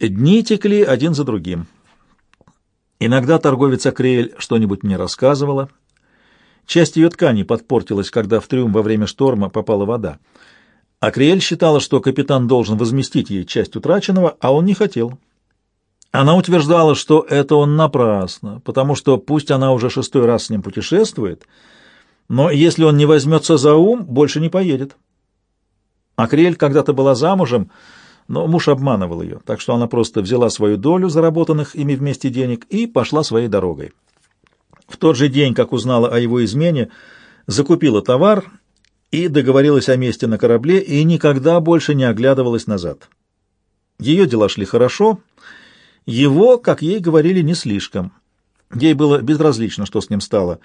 Дни текли один за другим. Иногда торговец Акриэль что-нибудь мне рассказывала. Часть ее ткани подпортилась, когда в трюм во время шторма попала вода. Акриэль считала, что капитан должен возместить ей часть утраченного, а он не хотел. Она утверждала, что это он напрасно, потому что пусть она уже шестой раз с ним путешествует, но если он не возьмется за ум, больше не поедет. Акриэль когда-то была замужем, но муж обманывал ее, так что она просто взяла свою долю заработанных ими вместе денег и пошла своей дорогой. В тот же день, как узнала о его измене, закупила товар и договорилась о месте на корабле и никогда больше не оглядывалась назад. Ее дела шли хорошо, его, как ей говорили, не слишком. Ей было безразлично, что с ним стало.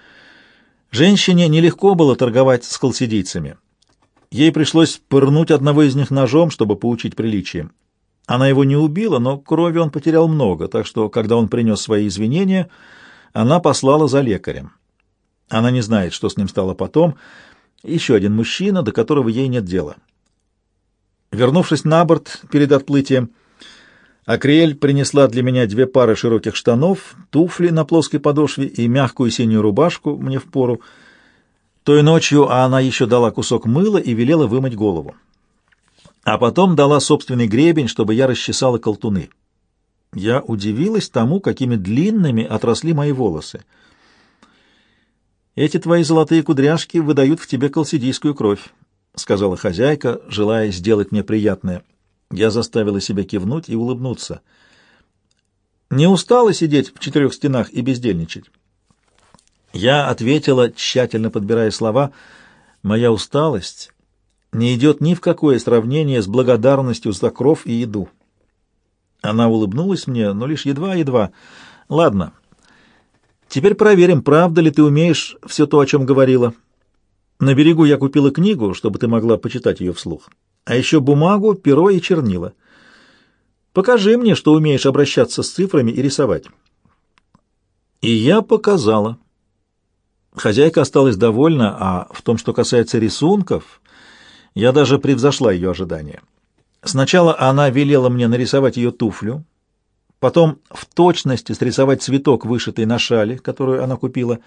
Женщине нелегко было торговать с халсидийцами. Ей пришлось пырнуть одного из них ножом, чтобы поучить приличием. Она его не убила, но крови он потерял много, так что, когда он принес свои извинения, она послала за лекарем. Она не знает, что с ним стало потом. Еще один мужчина, до которого ей нет дела. Вернувшись на борт перед отплытием, Акриэль принесла для меня две пары широких штанов, туфли на плоской подошве и мягкую синюю рубашку мне в пору, той ночью она еще дала кусок мыла и велела вымыть голову. А потом дала собственный гребень, чтобы я расчесала колтуны. Я удивилась тому, какими длинными отросли мои волосы. «Эти твои золотые кудряшки выдают в тебе колсидийскую кровь», — сказала хозяйка, желая сделать мне приятное. Я заставила себя кивнуть и улыбнуться. «Не устала сидеть в четырех стенах и бездельничать?» Я ответила, тщательно подбирая слова, «Моя усталость не идет ни в какое сравнение с благодарностью за кров и еду». Она улыбнулась мне, но лишь едва-едва. «Ладно, теперь проверим, правда ли ты умеешь все то, о чем говорила. На берегу я купила книгу, чтобы ты могла почитать ее вслух, а еще бумагу, перо и чернила. Покажи мне, что умеешь обращаться с цифрами и рисовать». И я показала. Хозяйка осталась довольна, а в том, что касается рисунков, я даже превзошла ее ожидания. Сначала она велела мне нарисовать ее туфлю, потом в точности срисовать цветок, вышитый на шале, которую она купила.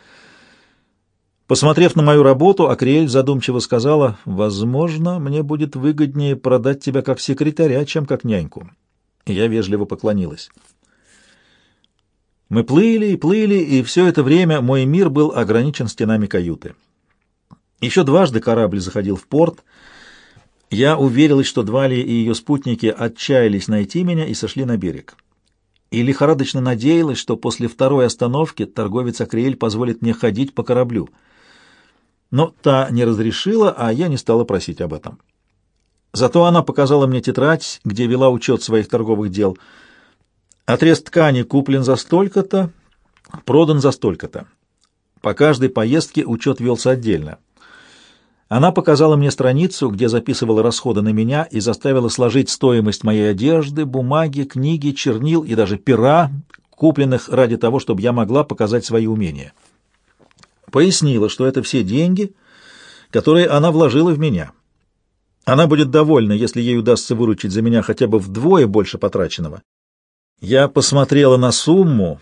Посмотрев на мою работу, Акриэль задумчиво сказала, «Возможно, мне будет выгоднее продать тебя как секретаря, чем как няньку». Я вежливо поклонилась. Мы плыли и плыли, и все это время мой мир был ограничен стенами каюты. Еще дважды корабль заходил в порт. Я уверилась, что Двали и ее спутники отчаялись найти меня и сошли на берег. И лихорадочно надеялась, что после второй остановки торговец Акриэль позволит мне ходить по кораблю. Но та не разрешила, а я не стала просить об этом. Зато она показала мне тетрадь, где вела учет своих торговых дел — Отрез ткани куплен за столько-то, продан за столько-то. По каждой поездке учет велся отдельно. Она показала мне страницу, где записывала расходы на меня и заставила сложить стоимость моей одежды, бумаги, книги, чернил и даже пера, купленных ради того, чтобы я могла показать свои умения. Пояснила, что это все деньги, которые она вложила в меня. Она будет довольна, если ей удастся выручить за меня хотя бы вдвое больше потраченного. Я посмотрела на сумму.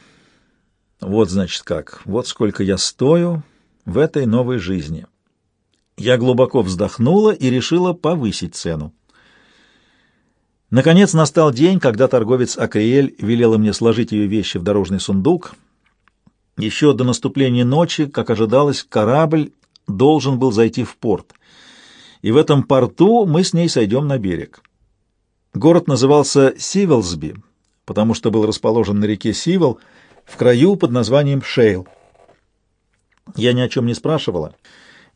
Вот, значит, как. Вот сколько я стою в этой новой жизни. Я глубоко вздохнула и решила повысить цену. Наконец настал день, когда торговец Акриэль велела мне сложить ее вещи в дорожный сундук. Еще до наступления ночи, как ожидалось, корабль должен был зайти в порт. И в этом порту мы с ней сойдем на берег. Город назывался Сивелсби, потому что был расположен на реке Сивол в краю под названием Шейл. Я ни о чем не спрашивала.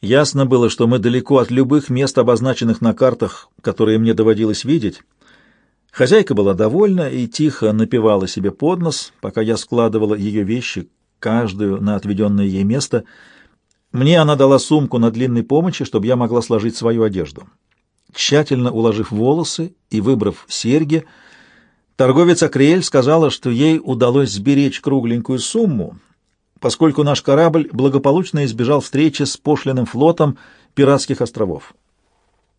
Ясно было, что мы далеко от любых мест, обозначенных на картах, которые мне доводилось видеть. Хозяйка была довольна и тихо напевала себе под нос, пока я складывала ее вещи, каждую на отведенное ей место. Мне она дала сумку на длинной помощи, чтобы я могла сложить свою одежду. Тщательно уложив волосы и выбрав серьги, Торговец Акриэль сказала, что ей удалось сберечь кругленькую сумму, поскольку наш корабль благополучно избежал встречи с пошлиным флотом пиратских островов.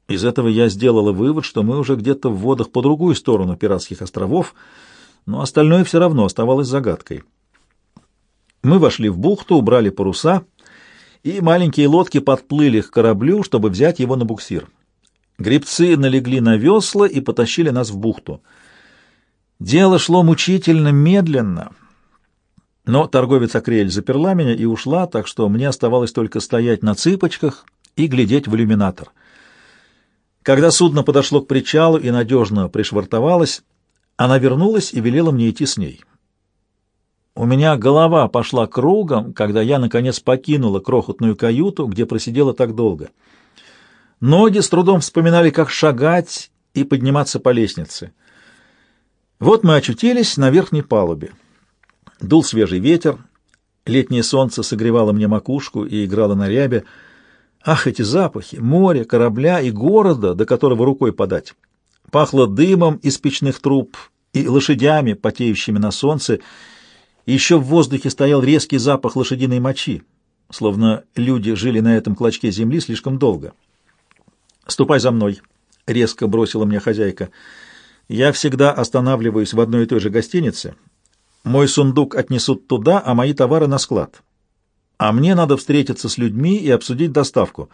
Из этого я сделала вывод, что мы уже где-то в водах по другую сторону пиратских островов, но остальное все равно оставалось загадкой. Мы вошли в бухту, убрали паруса, и маленькие лодки подплыли к кораблю, чтобы взять его на буксир. Гребцы налегли на весла и потащили нас в бухту. Дело шло мучительно медленно, но торговец Акрель заперла меня и ушла, так что мне оставалось только стоять на цыпочках и глядеть в иллюминатор. Когда судно подошло к причалу и надежно пришвартовалось, она вернулась и велела мне идти с ней. У меня голова пошла кругом, когда я, наконец, покинула крохотную каюту, где просидела так долго. Ноги с трудом вспоминали, как шагать и подниматься по лестнице. Вот мы очутились на верхней палубе. Дул свежий ветер, летнее солнце согревало мне макушку и играло на рябе. Ах, эти запахи! Море, корабля и города, до которого рукой подать! Пахло дымом из печных труб и лошадями, потеющими на солнце, еще в воздухе стоял резкий запах лошадиной мочи, словно люди жили на этом клочке земли слишком долго. «Ступай за мной», — резко бросила мне хозяйка. «Я всегда останавливаюсь в одной и той же гостинице. Мой сундук отнесут туда, а мои товары на склад. А мне надо встретиться с людьми и обсудить доставку.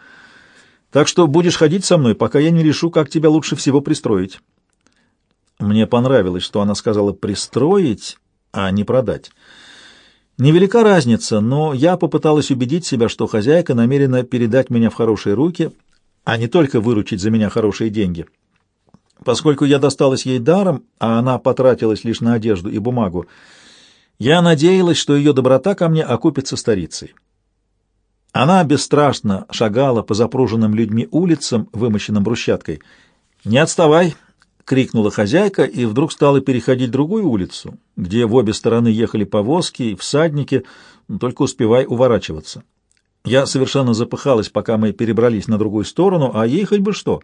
Так что будешь ходить со мной, пока я не решу, как тебя лучше всего пристроить». Мне понравилось, что она сказала «пристроить», а не продать. Невелика разница, но я попыталась убедить себя, что хозяйка намерена передать меня в хорошие руки, а не только выручить за меня хорошие деньги. Поскольку я досталась ей даром, а она потратилась лишь на одежду и бумагу, я надеялась, что ее доброта ко мне окупится старицей. Она бесстрашно шагала по запруженным людьми улицам, вымощенным брусчаткой. «Не отставай!» крикнула хозяйка и вдруг стала переходить другую улицу, где в обе стороны ехали повозки и всадники, только успевай уворачиваться. Я совершенно запыхалась, пока мы перебрались на другую сторону, а ей хоть бы что.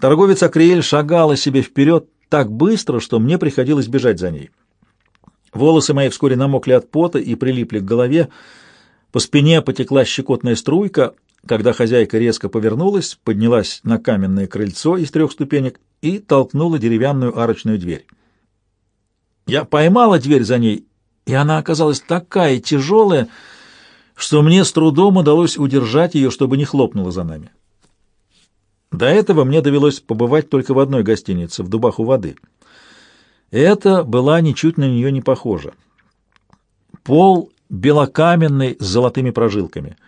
Торговец Акриэль шагала себе вперед так быстро, что мне приходилось бежать за ней. Волосы мои вскоре намокли от пота и прилипли к голове, по спине потекла щекотная струйка, когда хозяйка резко повернулась, поднялась на каменное крыльцо из трех ступенек и толкнула деревянную арочную дверь. Я поймала дверь за ней, и она оказалась такая тяжелая, что мне с трудом удалось удержать ее, чтобы не хлопнула за нами. До этого мне довелось побывать только в одной гостинице, в Дубах у воды. Это была ничуть на нее не похожа. Пол белокаменный с золотыми прожилками —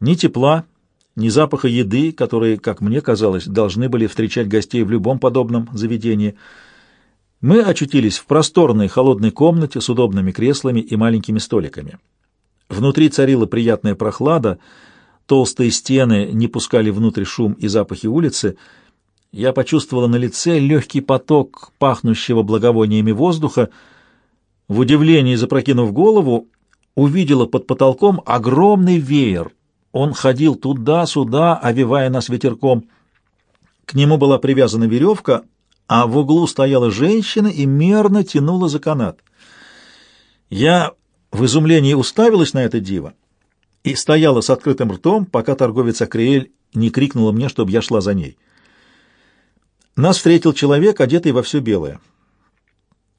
ни тепла, ни запаха еды, которые, как мне казалось, должны были встречать гостей в любом подобном заведении. Мы очутились в просторной холодной комнате с удобными креслами и маленькими столиками. Внутри царила приятная прохлада, толстые стены не пускали внутрь шум и запахи улицы. Я почувствовала на лице легкий поток пахнущего благовониями воздуха. В удивлении, запрокинув голову, увидела под потолком огромный веер, он ходил туда-сюда, овивая нас ветерком. К нему была привязана веревка, а в углу стояла женщина и мерно тянула за канат. Я в изумлении уставилась на это диво и стояла с открытым ртом, пока торговец Акриэль не крикнула мне, чтобы я шла за ней. Нас встретил человек, одетый во все белое.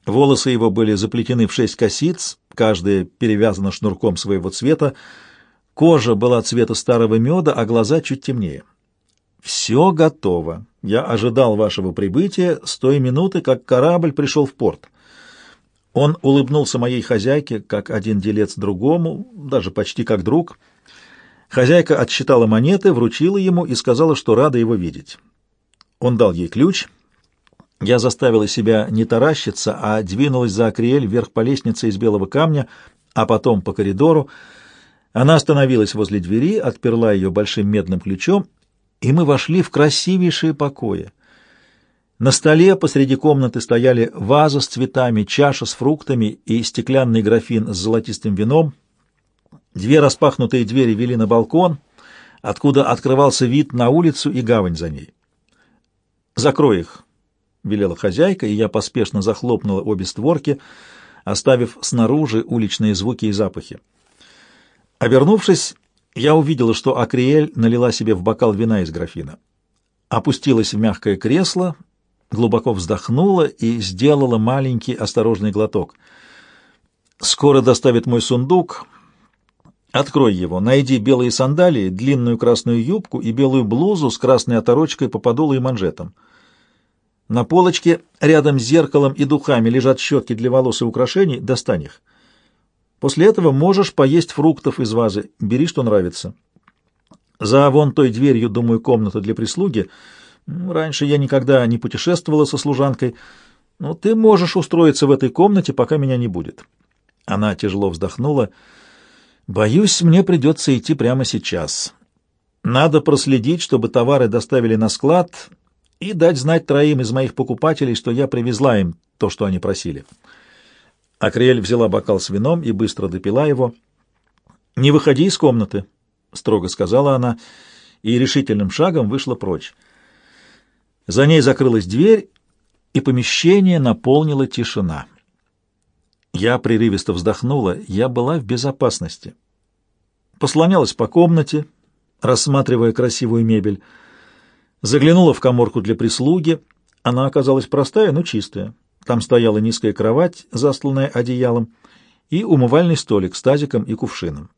Волосы его были заплетены в шесть косиц, каждая перевязана шнурком своего цвета, Кожа была цвета старого меда, а глаза чуть темнее. «Все готово. Я ожидал вашего прибытия с той минуты, как корабль пришел в порт». Он улыбнулся моей хозяйке, как один делец другому, даже почти как друг. Хозяйка отсчитала монеты, вручила ему и сказала, что рада его видеть. Он дал ей ключ. Я заставила себя не таращиться, а двинулась за Акриэль вверх по лестнице из белого камня, а потом по коридору, она остановилась возле двери, отперла ее большим медным ключом, и мы вошли в красивейшие покои. На столе посреди комнаты стояли ваза с цветами, чаша с фруктами и стеклянный графин с золотистым вином. Две распахнутые двери вели на балкон, откуда открывался вид на улицу и гавань за ней. «Закрой их», — велела хозяйка, и я поспешно захлопнула обе створки, оставив снаружи уличные звуки и запахи. Обернувшись, я увидела, что Акриэль налила себе в бокал вина из графина. опустилась в мягкое кресло, глубоко вздохнула и сделала маленький осторожный глоток. «Скоро доставит мой сундук. Открой его, найди белые сандалии, длинную красную юбку и белую блузу с красной оторочкой по подолу и манжетам. На полочке рядом с зеркалом и духами лежат щетки для волос и украшений, достань их. После этого можешь поесть фруктов из вазы, бери, что нравится». За вон той дверью, думаю, комната для прислуги. Раньше я никогда не путешествовала со служанкой, но ты можешь устроиться в этой комнате, пока меня не будет. Она тяжело вздохнула. Боюсь, мне придется идти прямо сейчас. Надо проследить, чтобы товары доставили на склад и дать знать троим из моих покупателей, что я привезла им то, что они просили. Акриэль взяла бокал с вином и быстро допила его. «Не выходи из комнаты», — строго сказала она, и решительным шагом вышла прочь. За ней закрылась дверь, и помещение наполнила тишина. Я прерывисто вздохнула, я была в безопасности. Послонялась по комнате, рассматривая красивую мебель. Заглянула в коморку для прислуги. Она оказалась простая, но чистая. Там стояла низкая кровать, застланная одеялом, и умывальный столик с тазиком и кувшином.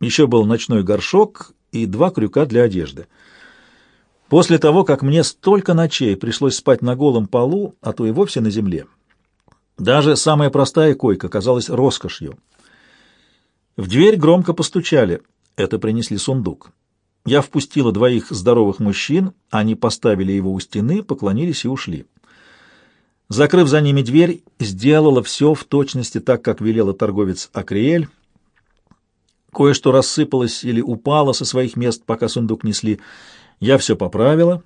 Еще был ночной горшок и два крюка для одежды. После того, как мне столько ночей пришлось спать на голом полу, а то и вовсе на земле, даже самая простая койка казалась роскошью. В дверь громко постучали. Это принесли сундук. Я впустила двоих здоровых мужчин, они поставили его у стены, поклонились и ушли. Закрыв за ними дверь, сделала все в точности так, как велела торговец Акриэль, Кое-что рассыпалось или упало со своих мест, пока сундук несли. Я все поправила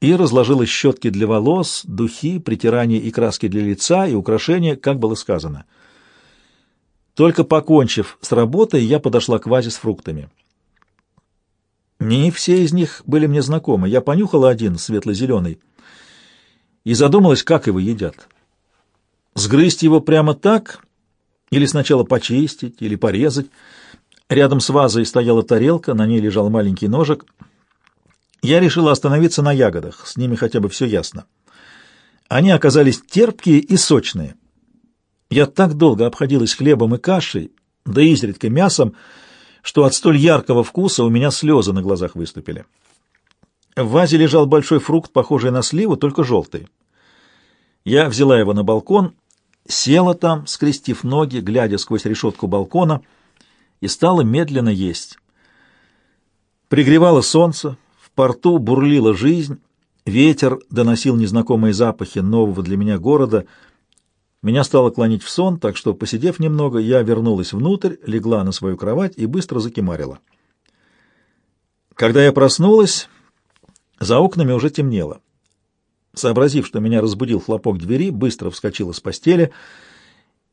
и разложила щетки для волос, духи, притирания и краски для лица и украшения, как было сказано. Только покончив с работой, я подошла к вазе с фруктами. Не все из них были мне знакомы. Я понюхала один, светло-зеленый, и задумалась, как его едят. Сгрызть его прямо так, или сначала почистить, или порезать — Рядом с вазой стояла тарелка, на ней лежал маленький ножик. Я решила остановиться на ягодах, с ними хотя бы все ясно. Они оказались терпкие и сочные. Я так долго обходилась хлебом и кашей, да изредка мясом, что от столь яркого вкуса у меня слезы на глазах выступили. В вазе лежал большой фрукт, похожий на сливу, только желтый. Я взяла его на балкон, села там, скрестив ноги, глядя сквозь решетку балкона — и стала медленно есть. Пригревало солнце, порту бурлила жизнь, ветер доносил незнакомые запахи нового для меня города. Меня стало клонить в сон, так что, посидев немного, я вернулась внутрь, легла на свою кровать и быстро закимарила. Когда я проснулась, за окнами уже темнело. Сообразив, что меня разбудил хлопок двери, быстро вскочила с постели —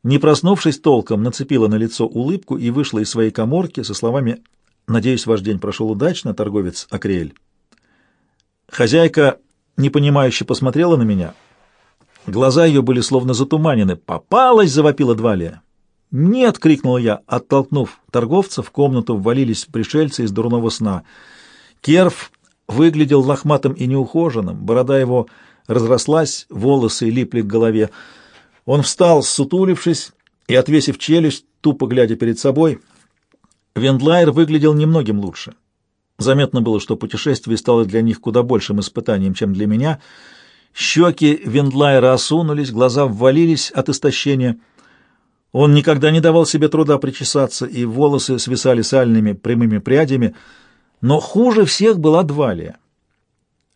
не проснувшись толком, нацепила на лицо улыбку и вышла из своей коморки со словами «Надеюсь, ваш день прошел удачно, торговец Акриэль». Хозяйка непонимающе посмотрела на меня. Глаза ее были словно затуманены. «Попалась!» — завопила Двалия. «Нет!» — крикнул я, оттолкнув торговца. В комнату ввалились пришельцы из дурного сна. Керф выглядел лохматым и неухоженным, борода его разрослась, волосы липли к голове. Он встал, сутулившись и, отвесив челюсть, тупо глядя перед собой. Вендлайер выглядел немногим лучше. Заметно было, что путешествие стало для них куда большим испытанием, чем для меня. Щеки Вендлайера осунулись, глаза ввалились от истощения. Он никогда не давал себе труда причесаться, и волосы свисали сальными прямыми прядями. Но хуже всех была Двалия.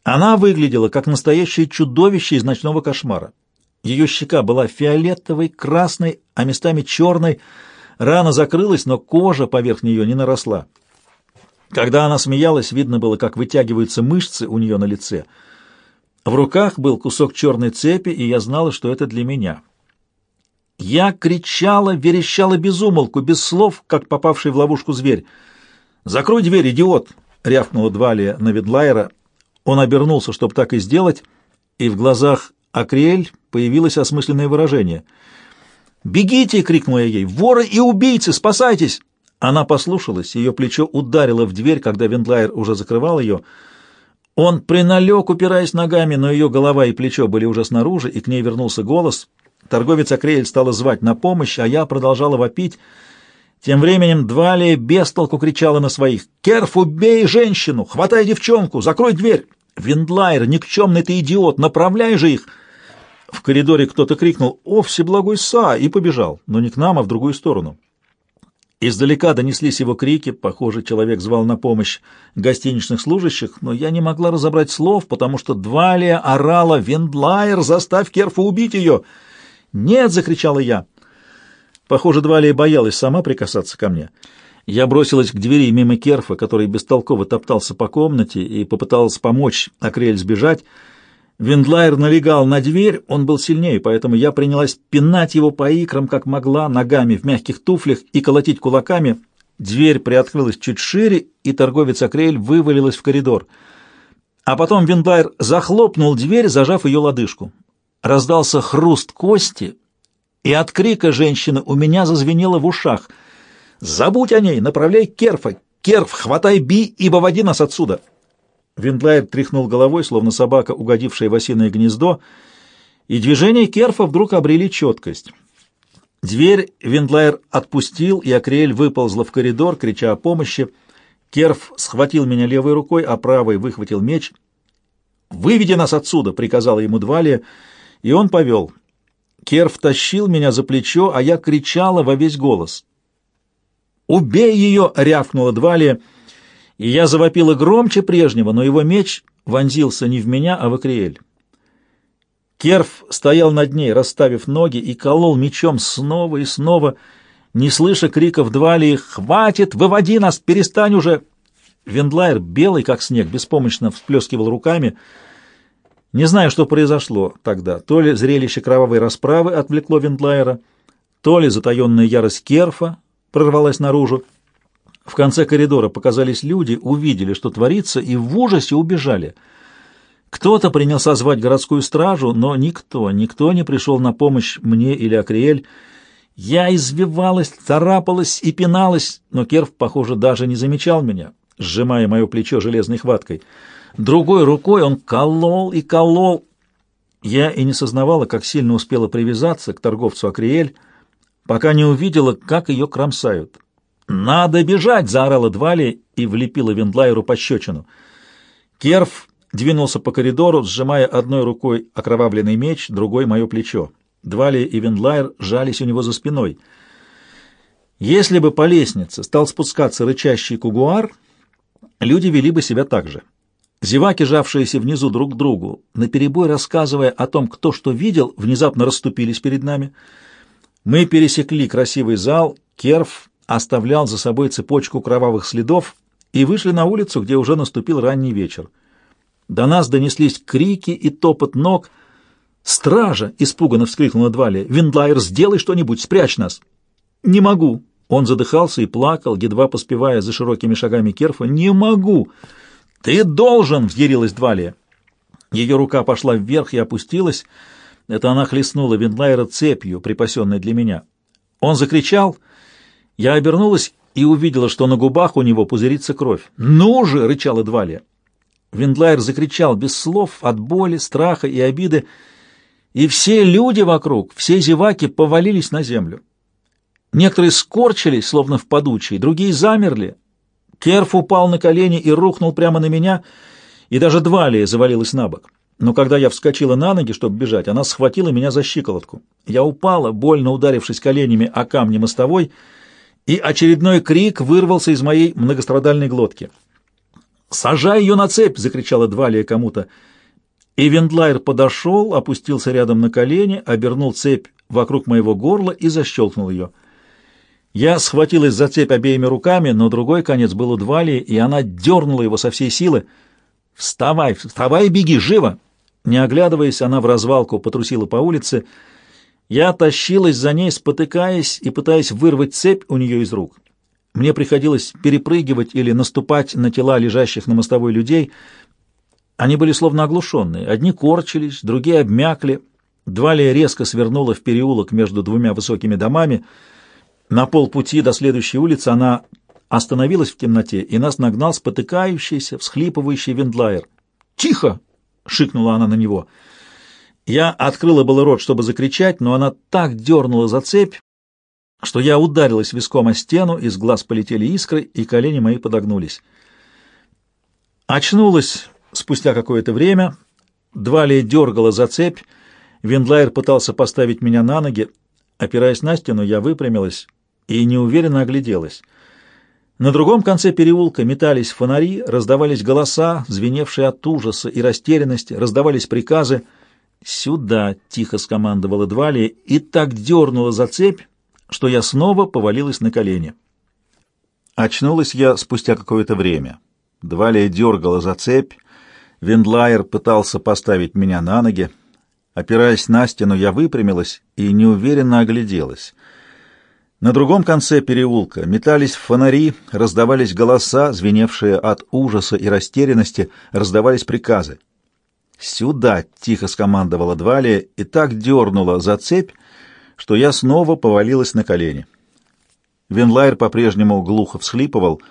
Она выглядела как настоящее чудовище из ночного кошмара. Ее щека была фиолетовой, красной, а местами черной. Рана закрылась, но кожа поверх нее не наросла. Когда она смеялась, видно было, как вытягиваются мышцы у нее на лице. В руках был кусок черной цепи, и я знала, что это для меня. Я кричала, верещала без умолку, без слов, как попавший в ловушку зверь. «Закрой дверь, идиот!» — рявкнула Двалия на Ведлайера. Он обернулся, чтобы так и сделать, и в глазах Акриэль появилось осмысленное выражение. «Бегите!» — крикнула я ей. «Воры и убийцы! Спасайтесь!» Она послушалась, ее плечо ударило в дверь, когда Вендлайер уже закрывал ее. Он приналег, упираясь ногами, но ее голова и плечо были уже снаружи, и к ней вернулся голос. Торговец Акрель стала звать на помощь, а я продолжала вопить. Тем временем Двалия бестолку кричала на своих. «Керф, убей женщину! Хватай девчонку! Закрой дверь! Виндлайер, никчемный ты идиот! Направляй же их!» В коридоре кто-то крикнул «О, всеблагой Са!» и побежал, но не к нам, а в другую сторону. Издалека донеслись его крики, похоже, человек звал на помощь гостиничных служащих, но я не могла разобрать слов, потому что Двалия орала «Вендлайер, заставь Керфа убить ее!» «Нет!» — закричала я. Похоже, Двалия боялась сама прикасаться ко мне. Я бросилась к двери мимо Керфа, который бестолково топтался по комнате и попыталась помочь Акрель сбежать, Виндлайер налегал на дверь, он был сильнее, поэтому я принялась пинать его по икрам, как могла, ногами в мягких туфлях и колотить кулаками. Дверь приоткрылась чуть шире, и торговец Акрель вывалилась в коридор. А потом Виндлайер захлопнул дверь, зажав ее лодыжку. Раздался хруст кости, и от крика женщины у меня зазвенело в ушах. «Забудь о ней! Направляй Керфа! Керф, хватай Би и выводи нас отсюда!» Виндлайер тряхнул головой, словно собака, угодившая в осиное гнездо, и движения Керфа вдруг обрели четкость. Дверь Виндлайер отпустил, и Акриэль выползла в коридор, крича о помощи. Керф схватил меня левой рукой, а правой выхватил меч. «Выведи нас отсюда!» — приказала ему Двалия, и он повел. Керф тащил меня за плечо, а я кричала во весь голос. «Убей ее!» — рявкнула Двалия — и я завопила громче прежнего, но его меч вонзился не в меня, а в Акриэль. Керф стоял над ней, расставив ноги, и колол мечом снова и снова, не слыша криков Двалии «Хватит! Выводи нас! Перестань уже!» Вендлайер, белый как снег, беспомощно всплескивал руками. Не знаю, что произошло тогда. То ли зрелище кровавой расправы отвлекло Вендлайера, то ли затаенная ярость Керфа прорвалась наружу. В конце коридора показались люди, увидели, что творится, и в ужасе убежали. Кто-то принялся звать городскую стражу, но никто, никто не пришел на помощь мне или Акриэль. Я извивалась, царапалась и пиналась, но Керв, похоже, даже не замечал меня, сжимая мое плечо железной хваткой. Другой рукой он колол и колол. Я и не сознавала, как сильно успела привязаться к торговцу Акриэль, пока не увидела, как ее кромсают. «Надо бежать!» — заорала Двали и влепила Вендлайеру пощечину. Керф двинулся по коридору, сжимая одной рукой окровавленный меч, другой — мое плечо. Двали и Вендлайер жались у него за спиной. Если бы по лестнице стал спускаться рычащий кугуар, люди вели бы себя так же. Зеваки, жавшиеся внизу друг к другу, наперебой рассказывая о том, кто что видел, внезапно расступились перед нами. Мы пересекли красивый зал, Керф оставлял за собой цепочку кровавых следов и вышли на улицу, где уже наступил ранний вечер. До нас донеслись крики и топот ног. «Стража!» — испуганно вскрикнула Двали. «Виндлайер, сделай что-нибудь, спрячь нас!» «Не могу!» Он задыхался и плакал, едва поспевая за широкими шагами Керфа. «Не могу!» «Ты должен!» — взъярилась Двалия. Ее рука пошла вверх и опустилась. Это она хлестнула Виндлайера цепью, припасенной для меня. Он закричал — я обернулась и увидела, что на губах у него пузырится кровь. «Ну же!» — рычала Двалия. Виндлайер закричал без слов от боли, страха и обиды, и все люди вокруг, все зеваки повалились на землю. Некоторые скорчились, словно в подучие, другие замерли. Керф упал на колени и рухнул прямо на меня, и даже Двалия завалилась на бок. Но когда я вскочила на ноги, чтобы бежать, она схватила меня за щиколотку. Я упала, больно ударившись коленями о камни мостовой, и очередной крик вырвался из моей многострадальной глотки. «Сажай ее на цепь!» — закричала Двалия кому-то. И Вендлайер подошел, опустился рядом на колени, обернул цепь вокруг моего горла и защелкнул ее. Я схватилась за цепь обеими руками, но другой конец был у Двалии, и она дернула его со всей силы. «Вставай, вставай беги, живо!» Не оглядываясь, она в развалку потрусила по улице, — я тащилась за ней, спотыкаясь и пытаясь вырвать цепь у нее из рук. Мне приходилось перепрыгивать или наступать на тела лежащих на мостовой людей. Они были словно оглушенные. Одни корчились, другие обмякли. Двалия резко свернула в переулок между двумя высокими домами. На полпути до следующей улицы она остановилась в темноте, и нас нагнал спотыкающийся, всхлипывающий вендлайер. «Тихо!» — шикнула она на него. Я открыла было рот, чтобы закричать, но она так дернула за цепь, что я ударилась виском о стену, из глаз полетели искры, и колени мои подогнулись. Очнулась спустя какое-то время, Двалия дергала за цепь, Виндлайер пытался поставить меня на ноги. Опираясь на стену, я выпрямилась и неуверенно огляделась. На другом конце переулка метались фонари, раздавались голоса, звеневшие от ужаса и растерянности, раздавались приказы. «Сюда!» — тихо скомандовала Двалия и так дернула за цепь, что я снова повалилась на колени. Очнулась я спустя какое-то время. Двалия дергала за цепь, Виндлайер пытался поставить меня на ноги. Опираясь на стену, я выпрямилась и неуверенно огляделась. На другом конце переулка метались фонари, раздавались голоса, звеневшие от ужаса и растерянности, раздавались приказы. «Сюда!» — тихо скомандовала Двалия и так дернула за цепь, что я снова повалилась на колени. Винлайер по-прежнему глухо всхлипывал.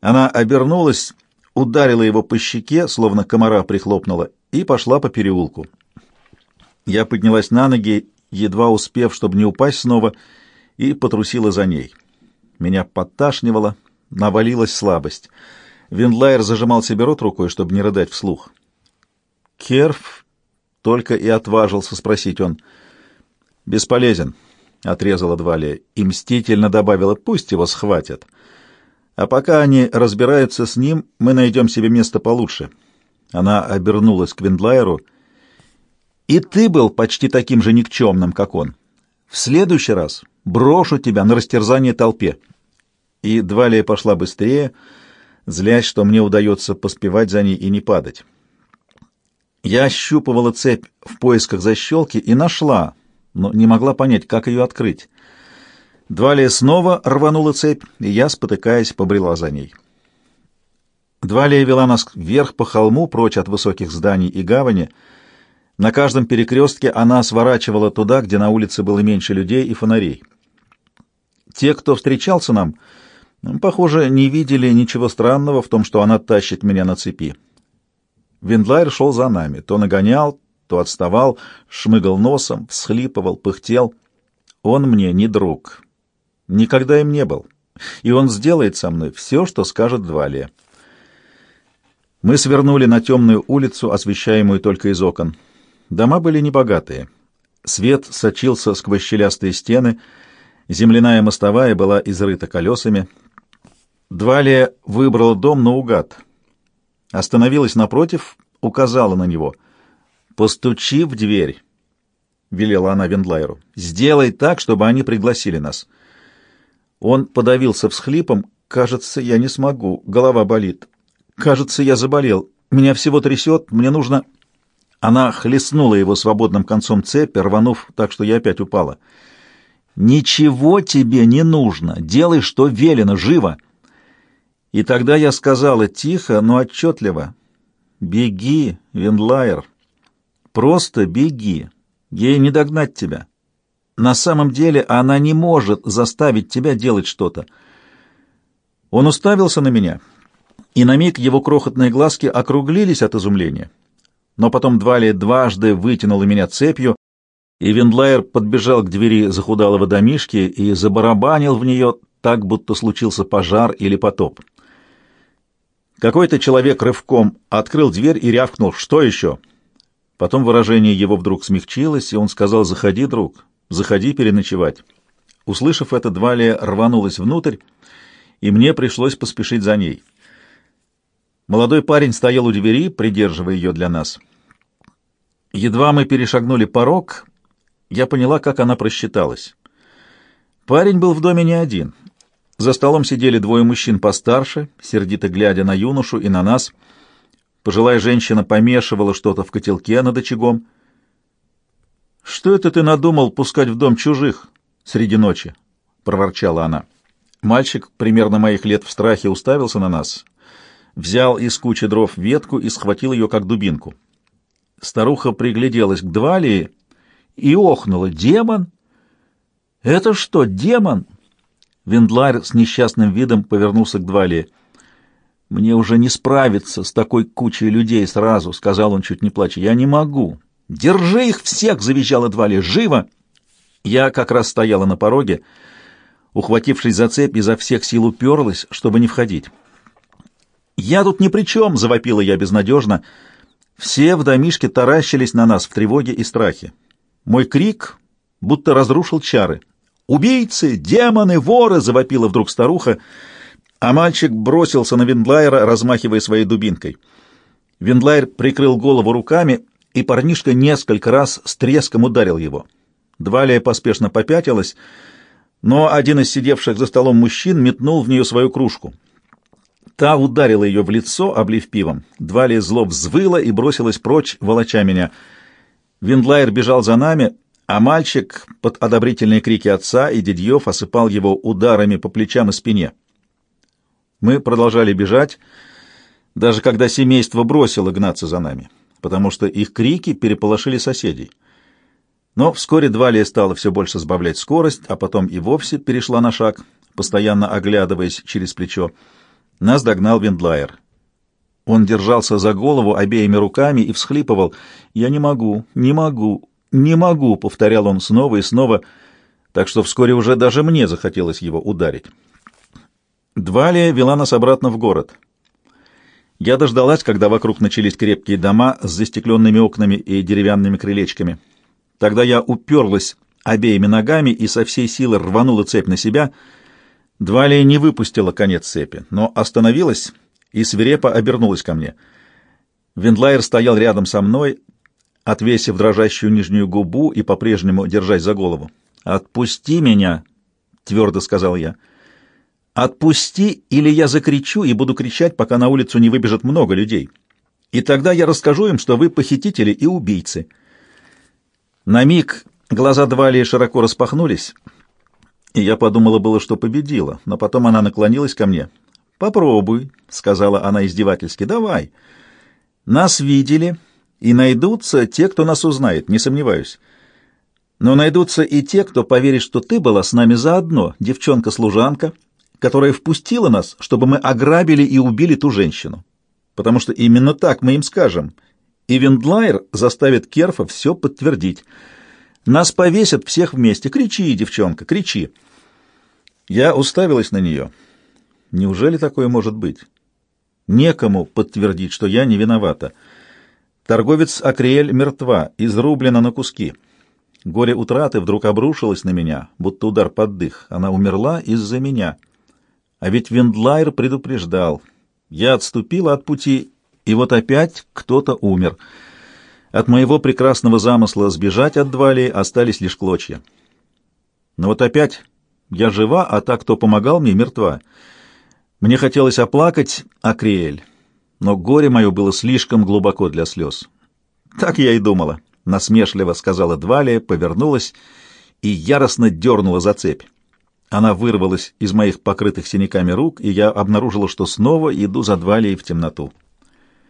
Она обернулась, ударила его по щеке, словно комара прихлопнула, и пошла по переулку. Я поднялась на ноги, едва успев, чтобы не упасть снова, и потрусила за ней. Меня подташнивало, навалилась слабость. Виндлайер зажимал себе рот рукой, чтобы не рыдать вслух. «Керф?» — только и отважился спросить он — «Бесполезен», — отрезала Двалия и мстительно добавила, «пусть его схватят. А пока они разбираются с ним, мы найдем себе место получше». Она обернулась к Виндлайеру. «И ты был почти таким же никчемным, как он. В следующий раз брошу тебя на растерзание толпе». И Двалия пошла быстрее, злясь, что мне удается поспевать за ней и не падать. Я ощупывала цепь в поисках защелки и нашла, но не могла понять, как ее открыть. Двалия снова рванула цепь, и я, спотыкаясь, побрела за ней. Двалия вела нас вверх по холму, прочь от высоких зданий и гавани. На каждом перекрестке она сворачивала туда, где на улице было меньше людей и фонарей. Те, кто встречался нам, похоже, не видели ничего странного в том, что она тащит меня на цепи. Виндлайер шел за нами, то нагонял, то отставал, шмыгал носом, всхлипывал, пыхтел. Он мне не друг. Никогда им не был. И он сделает со мной все, что скажет Двалия. Мы свернули на темную улицу, освещаемую только из окон. Дома были небогатые. Свет сочился сквозь щелястые стены, земляная мостовая была изрыта колесами. Двалия выбрала дом наугад. Остановилась напротив, указала на него. «Постучи в дверь», — велела она Вендлайеру. «Сделай так, чтобы они пригласили нас». Он подавился всхлипом. «Кажется, я не смогу. Голова болит. Кажется, я заболел. Меня всего трясет. Мне нужно...» Она хлестнула его свободным концом цепи, рванув так, что я опять упала. «Ничего тебе не нужно. Делай, что велено. Живо!» И тогда я сказала тихо, но отчетливо. «Беги, Вендлайер!» Просто беги. Ей не догнать тебя. На самом деле она не может заставить тебя делать что-то. Он уставился на меня, и на миг его крохотные глазки округлились от изумления. Но потом Двали дважды вытянула меня цепью, и Виндлайер подбежал к двери захудалого домишки и забарабанил в нее так, будто случился пожар или потоп. Какой-то человек рывком открыл дверь и рявкнул «Что еще?». Потом выражение его вдруг смягчилось, и он сказал «Заходи, друг, заходи переночевать». Услышав это, Двалия рванулась внутрь, и мне пришлось поспешить за ней. Молодой парень стоял у двери, придерживая ее для нас. Едва мы перешагнули порог, я поняла, как она просчиталась. Парень был в доме не один. За столом сидели двое мужчин постарше, сердито глядя на юношу и на нас — Пожилая женщина помешивала что-то в котелке над очагом. «Что это ты надумал пускать в дом чужих среди ночи?» — проворчала она. Мальчик, примерно моих лет в страхе, уставился на нас, взял из кучи дров ветку и схватил ее как дубинку. Старуха пригляделась к Двалии и охнула. «Демон? Это что, демон?» Вендларь с несчастным видом повернулся к Двалии. «Мне уже не справиться с такой кучей людей сразу», — сказал он, чуть не плача. «Я не могу». «Держи их всех!» — завизжал Эдвали. «Живо!» Я как раз стояла на пороге, ухватившись за цепь, изо всех сил уперлась, чтобы не входить. «Я тут ни при чем!» — завопила я безнадежно. Все в домишке таращились на нас в тревоге и страхе. Мой крик будто разрушил чары. «Убийцы! Демоны! Воры!» — завопила вдруг старуха, а мальчик бросился на Виндлайера, размахивая своей дубинкой. Виндлайер прикрыл голову руками, и парнишка несколько раз с треском ударил его. Двалия поспешно попятилась, но один из сидевших за столом мужчин метнул в нее свою кружку. Та ударила ее в лицо, облив пивом. Двалия зло взвыла и бросилась прочь, волоча меня. Виндлайер бежал за нами, а мальчик под одобрительные крики отца и дядьев осыпал его ударами по плечам и спине. Мы продолжали бежать, даже когда семейство бросило гнаться за нами, потому что их крики переполошили соседей. Но вскоре Двалия стала все больше сбавлять скорость, а потом и вовсе перешла на шаг, постоянно оглядываясь через плечо. Нас догнал Виндлайер. Он держался за голову обеими руками и всхлипывал. «Я не могу, не могу, не могу», — повторял он снова и снова, так что вскоре уже даже мне захотелось его ударить. Двалия вела нас обратно в город. Я дождалась, когда вокруг начались крепкие дома с застекленными окнами и деревянными крылечками. Тогда я уперлась обеими ногами и со всей силы рванула цепь на себя. Двалия не выпустила конец цепи, но остановилась и свирепо обернулась ко мне. Виндлайер стоял рядом со мной, отвесив дрожащую нижнюю губу и по-прежнему держась за голову. «Отпусти меня!» — твердо сказал я. «Отпусти, или я закричу и буду кричать, пока на улицу не выбежит много людей. И тогда я расскажу им, что вы похитители и убийцы». На миг глаза Двалии широко распахнулись, и я подумала было, что победила, но потом она наклонилась ко мне. «Попробуй», — сказала она издевательски, — «давай. Нас видели, и найдутся те, кто нас узнает, не сомневаюсь. Но найдутся и те, кто поверит, что ты была с нами заодно, девчонка-служанка, которая впустила нас, чтобы мы ограбили и убили ту женщину. Потому что именно так мы им скажем, и Виндлайер заставит Керфа все подтвердить. Нас повесят всех вместе. Кричи, девчонка, кричи. Я уставилась на нее. Неужели такое может быть? Некому подтвердить, что я не виновата. Торговец Акриэль мертва, изрублена на куски. Горе утраты вдруг обрушилось на меня, будто удар под дых. Она умерла из-за меня. А ведь Виндлайер предупреждал. Я отступила от пути и вот опять кто-то умер. От моего прекрасного замысла сбежать от Двалии остались лишь клочья. Но вот опять я жива, а та, кто помогал мне, мертва. Мне хотелось оплакать Акриэль, но горе мое было слишком глубоко для слез. Так я и думала, — насмешливо сказала Двалия, повернулась и яростно дернула за цепь. Она вырвалась из моих покрытых синяками рук, и я обнаружила, что снова иду за Двалией в темноту.